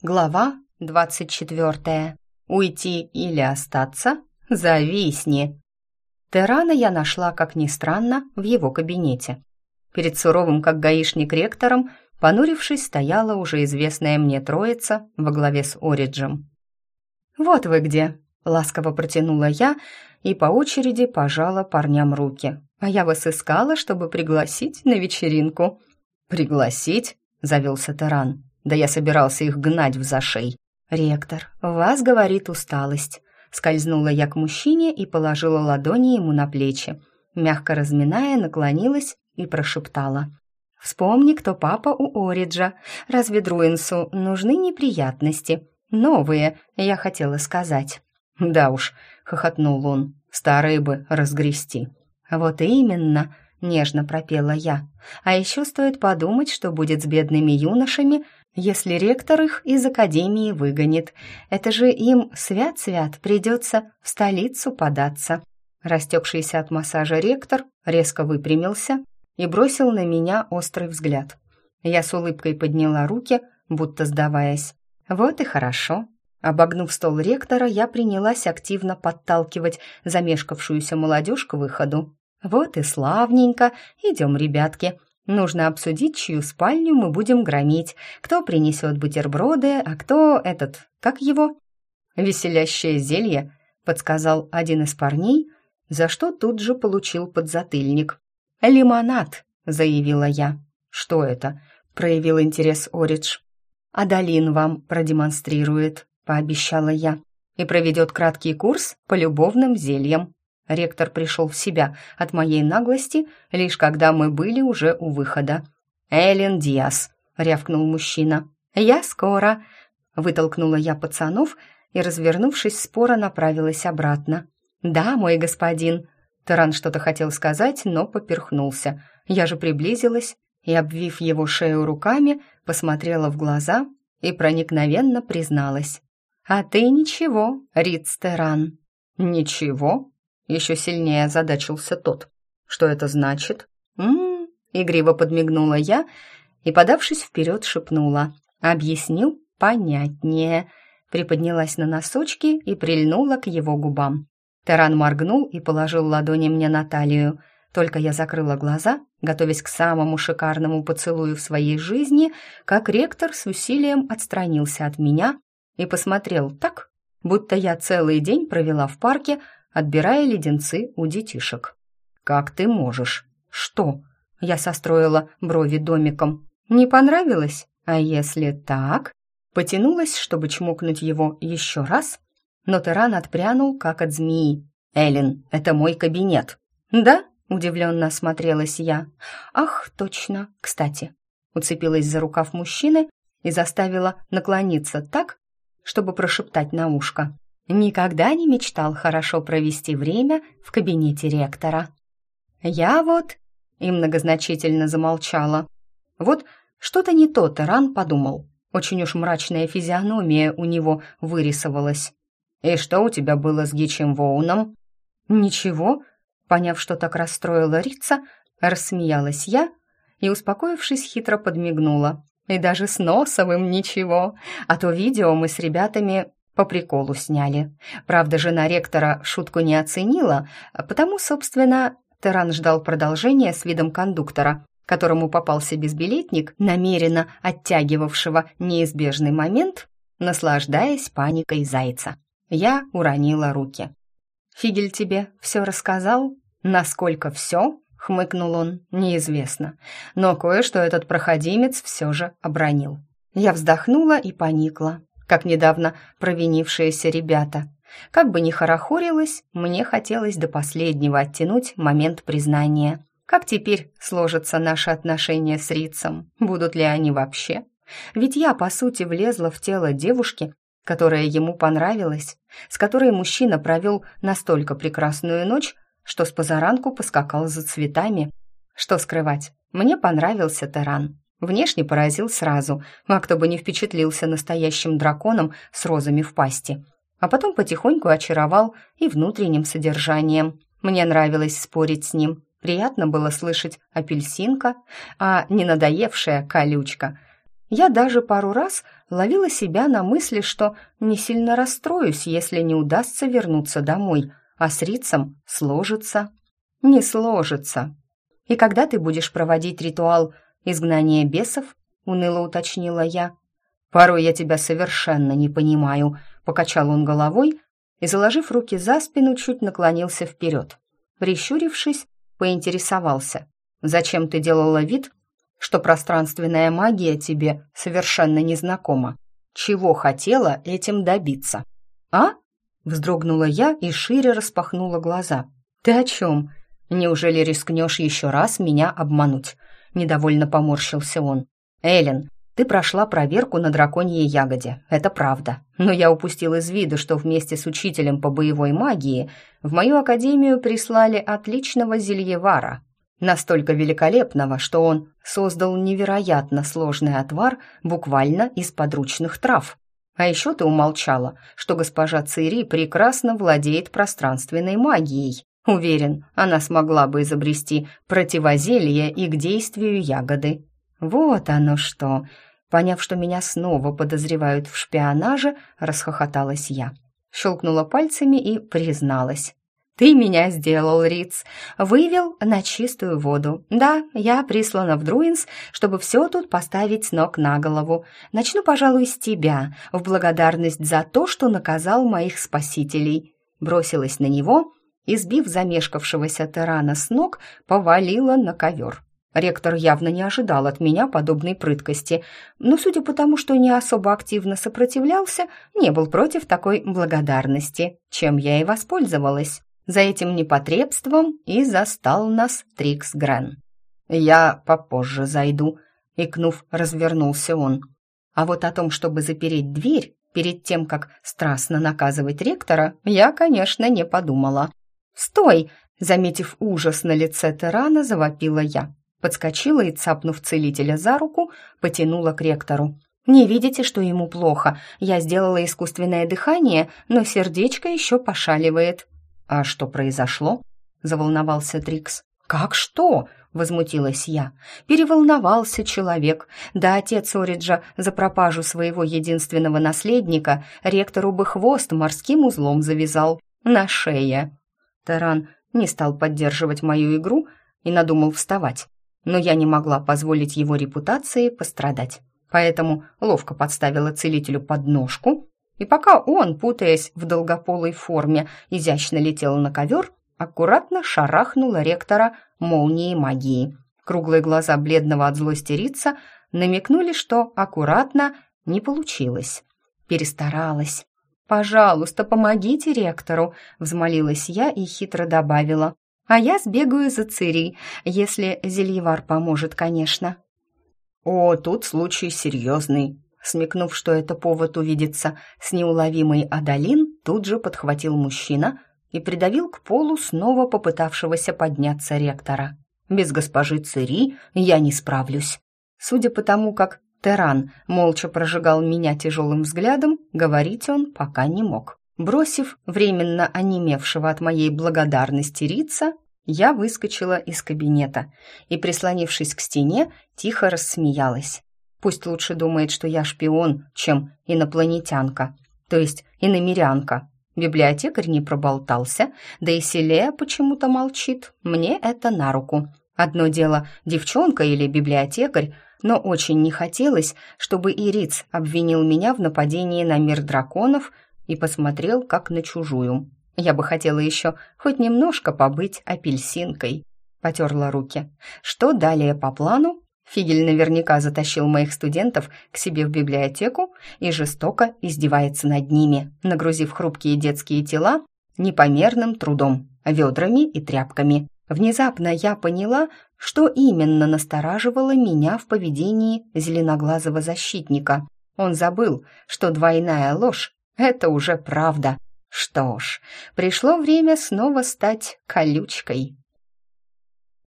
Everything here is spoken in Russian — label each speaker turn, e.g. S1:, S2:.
S1: Глава двадцать четвертая. Уйти или остаться? Зависни. Терана я нашла, как ни странно, в его кабинете. Перед суровым, как гаишник, ректором, понурившись, стояла уже известная мне троица во главе с Ориджем. «Вот вы где!» — ласково протянула я и по очереди пожала парням руки. «А я вас искала, чтобы пригласить на вечеринку». «Пригласить?» — завелся Теран. Да я собирался их гнать в зашей. «Ректор, вас говорит усталость». Скользнула я к мужчине и положила ладони ему на плечи. Мягко разминая, наклонилась и прошептала. «Вспомни, кто папа у Ориджа. Разве Друинсу нужны неприятности? Новые, я хотела сказать». «Да уж», — хохотнул он, — «старые бы разгрести». «Вот именно», — нежно пропела я. «А еще стоит подумать, что будет с бедными юношами, если ректор их из академии выгонит. Это же им свят-свят придется в столицу податься». Растекшийся от массажа ректор резко выпрямился и бросил на меня острый взгляд. Я с улыбкой подняла руки, будто сдаваясь. «Вот и хорошо». Обогнув стол ректора, я принялась активно подталкивать замешкавшуюся молодежь к выходу. «Вот и славненько. Идем, ребятки. Нужно обсудить, чью спальню мы будем громить, кто принесет бутерброды, а кто этот, как его? Веселящее зелье, подсказал один из парней, за что тут же получил подзатыльник. «Лимонад», — заявила я. «Что это?» — проявил интерес Оридж. «Адалин вам продемонстрирует», — пообещала я, «и проведет краткий курс по любовным зельям. Ректор пришел в себя от моей наглости, лишь когда мы были уже у выхода. «Эллен Диас», — рявкнул мужчина. «Я скоро», — вытолкнула я пацанов и, развернувшись, спора направилась обратно. «Да, мой господин». Таран что-то хотел сказать, но поперхнулся. Я же приблизилась и, обвив его шею руками, посмотрела в глаза и проникновенно призналась. «А ты ничего, Риц Теран». «Ничего?» Еще сильнее озадачился тот. «Что это значит?» «М-м-м», игриво подмигнула я и, подавшись вперед, шепнула. «Объяснил понятнее». Приподнялась на носочки и прильнула к его губам. Таран моргнул и положил ладони мне на талию. Только я закрыла глаза, готовясь к самому шикарному поцелую в своей жизни, как ректор с усилием отстранился от меня и посмотрел так, будто я целый день провела в парке, отбирая леденцы у детишек. «Как ты можешь?» «Что?» Я состроила брови домиком. «Не понравилось? А если так?» Потянулась, чтобы чмокнуть его еще раз, но Теран отпрянул, как от змеи. «Эллен, это мой кабинет». «Да?» — удивленно осмотрелась я. «Ах, точно, кстати». Уцепилась за рукав мужчины и заставила наклониться так, чтобы прошептать на ушко. Никогда не мечтал хорошо провести время в кабинете ректора. Я вот и многозначительно замолчала. Вот что-то не то Теран подумал. Очень уж мрачная физиономия у него вырисовалась. «И что у тебя было с Гичем Воуном?» «Ничего», поняв, что так расстроила Рица, рассмеялась я и, успокоившись, хитро подмигнула. «И даже с Носовым ничего, а то видео мы с ребятами по приколу сняли. Правда, жена ректора шутку не оценила, потому, собственно, Теран ждал продолжения с видом кондуктора, которому попался безбилетник, намеренно оттягивавшего неизбежный момент, наслаждаясь паникой зайца. Я уронила руки. «Фигель тебе все рассказал? Насколько все?» — хмыкнул он, неизвестно. Но кое-что этот проходимец все же обронил. Я вздохнула и поникла как недавно провинившиеся ребята. Как бы ни хорохорилось, мне хотелось до последнего оттянуть момент признания. Как теперь сложатся наши отношения с Рицем? Будут ли они вообще? Ведь я, по сути, влезла в тело девушки, которая ему понравилась, с которой мужчина провел настолько прекрасную ночь, что с позаранку поскакал за цветами. Что скрывать, мне понравился Таран. Внешне поразил сразу, а кто бы не впечатлился настоящим драконом с розами в пасти. А потом потихоньку очаровал и внутренним содержанием. Мне нравилось спорить с ним. Приятно было слышать апельсинка, а не надоевшая колючка. Я даже пару раз ловила себя на мысли, что не сильно расстроюсь, если не удастся вернуться домой, а с Рицем сложится. Не сложится. «И когда ты будешь проводить ритуал изгнания бесов?» — уныло уточнила я. «Порой я тебя совершенно не понимаю», — покачал он головой и, заложив руки за спину, чуть наклонился вперед. Прищурившись, поинтересовался. «Зачем ты делала вид, что пространственная магия тебе совершенно незнакома. Чего хотела этим добиться? А? Вздрогнула я и шире распахнула глаза. Ты о чем? Неужели рискнешь еще раз меня обмануть? Недовольно поморщился он. Эллен, ты прошла проверку на драконьей ягоде, это правда. Но я упустил из виду, что вместе с учителем по боевой магии в мою академию прислали отличного зельевара, Настолько великолепного, что он создал невероятно сложный отвар буквально из подручных трав. А еще ты умолчала, что госпожа Цири прекрасно владеет пространственной магией. Уверен, она смогла бы изобрести противозелье и к действию ягоды. Вот оно что. Поняв, что меня снова подозревают в шпионаже, расхохоталась я. Щелкнула пальцами и призналась. «Ты меня сделал, Риц. Вывел на чистую воду. Да, я прислана в Друинс, чтобы все тут поставить с ног на голову. Начну, пожалуй, с тебя, в благодарность за то, что наказал моих спасителей». Бросилась на него и, сбив замешкавшегося тирана с ног, повалила на ковер. Ректор явно не ожидал от меня подобной прыткости, но, судя по тому, что не особо активно сопротивлялся, не был против такой благодарности, чем я и воспользовалась. За этим непотребством и застал нас Трикс Грен. «Я попозже зайду», — икнув, развернулся он. А вот о том, чтобы запереть дверь перед тем, как страстно наказывать ректора, я, конечно, не подумала. «Стой!» — заметив ужас на лице Терана, завопила я. Подскочила и, цапнув целителя за руку, потянула к ректору. «Не видите, что ему плохо? Я сделала искусственное дыхание, но сердечко еще пошаливает». «А что произошло?» — заволновался Трикс. «Как что?» — возмутилась я. «Переволновался человек. Да отец Ориджа за пропажу своего единственного наследника ректору бы хвост морским узлом завязал. На шее». Таран не стал поддерживать мою игру и надумал вставать. Но я не могла позволить его репутации пострадать. Поэтому ловко подставила целителю подножку и пока он, путаясь в долгополой форме, изящно летел на ковер, аккуратно шарахнула ректора молнией магии. Круглые глаза бледного от злости Рица намекнули, что аккуратно не получилось. Перестаралась. «Пожалуйста, помогите ректору», — взмолилась я и хитро добавила. «А я сбегаю за Цири, если Зельевар поможет, конечно». «О, тут случай серьезный», Смекнув, что это повод увидеться с неуловимой Адалин, тут же подхватил мужчина и придавил к полу снова попытавшегося подняться ректора. «Без госпожи Цири я не справлюсь». Судя по тому, как Теран молча прожигал меня тяжелым взглядом, говорить он пока не мог. Бросив временно онемевшего от моей благодарности Рица, я выскочила из кабинета и, прислонившись к стене, тихо рассмеялась. Пусть лучше думает, что я шпион, чем инопланетянка, то есть иномерянка. Библиотекарь не проболтался, да и Селея почему-то молчит. Мне это на руку. Одно дело девчонка или библиотекарь, но очень не хотелось, чтобы Ириц обвинил меня в нападении на мир драконов и посмотрел как на чужую. Я бы хотела еще хоть немножко побыть апельсинкой. Потерла руки. Что далее по плану, Фигель наверняка затащил моих студентов к себе в библиотеку и жестоко издевается над ними, нагрузив хрупкие детские тела непомерным трудом, ведрами и тряпками. Внезапно я поняла, что именно настораживало меня в поведении зеленоглазого защитника. Он забыл, что двойная ложь — это уже правда. Что ж, пришло время снова стать колючкой.